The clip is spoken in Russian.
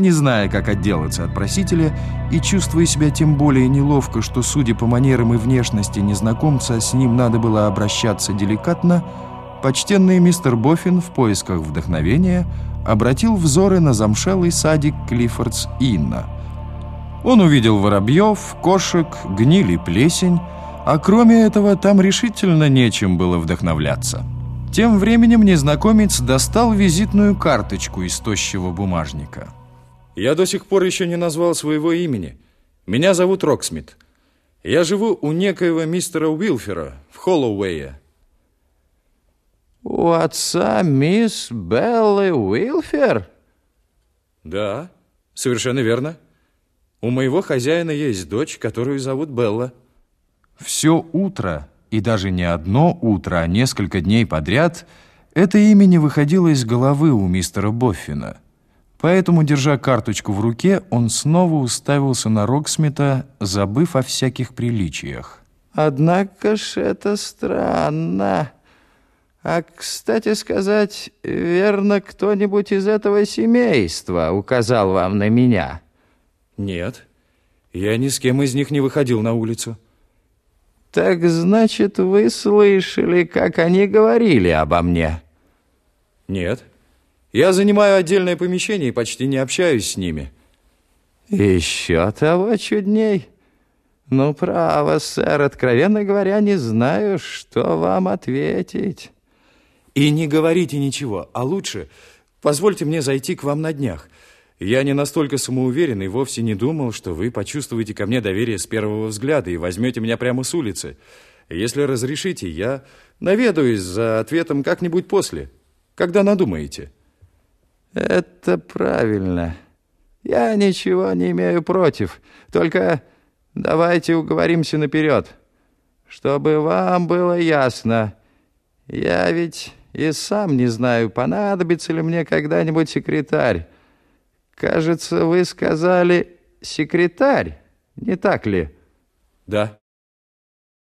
Не зная, как отделаться от просителя и чувствуя себя тем более неловко, что, судя по манерам и внешности незнакомца, с ним надо было обращаться деликатно, почтенный мистер Боффин в поисках вдохновения обратил взоры на замшелый садик Клиффордс Инна. Он увидел воробьев, кошек, гнили плесень, а кроме этого там решительно нечем было вдохновляться. Тем временем незнакомец достал визитную карточку из тощего бумажника. «Я до сих пор еще не назвал своего имени. Меня зовут Роксмит. Я живу у некоего мистера Уилфера в Холлоуэе». «У отца мисс Беллы Уилфер?» «Да, совершенно верно. У моего хозяина есть дочь, которую зовут Белла». Все утро, и даже не одно утро, а несколько дней подряд, это имя не выходило из головы у мистера Боффина. Поэтому, держа карточку в руке, он снова уставился на Роксмита, забыв о всяких приличиях. «Однако ж это странно. А, кстати сказать, верно, кто-нибудь из этого семейства указал вам на меня?» «Нет, я ни с кем из них не выходил на улицу». «Так значит, вы слышали, как они говорили обо мне?» «Нет. Я занимаю отдельное помещение и почти не общаюсь с ними». «Еще того чудней. Ну, право, сэр, откровенно говоря, не знаю, что вам ответить». «И не говорите ничего, а лучше позвольте мне зайти к вам на днях». Я не настолько самоуверен и вовсе не думал, что вы почувствуете ко мне доверие с первого взгляда и возьмете меня прямо с улицы. Если разрешите, я наведаюсь за ответом как-нибудь после, когда надумаете». «Это правильно. Я ничего не имею против. Только давайте уговоримся наперед. Чтобы вам было ясно, я ведь и сам не знаю, понадобится ли мне когда-нибудь секретарь. Кажется, вы сказали секретарь, не так ли? Да.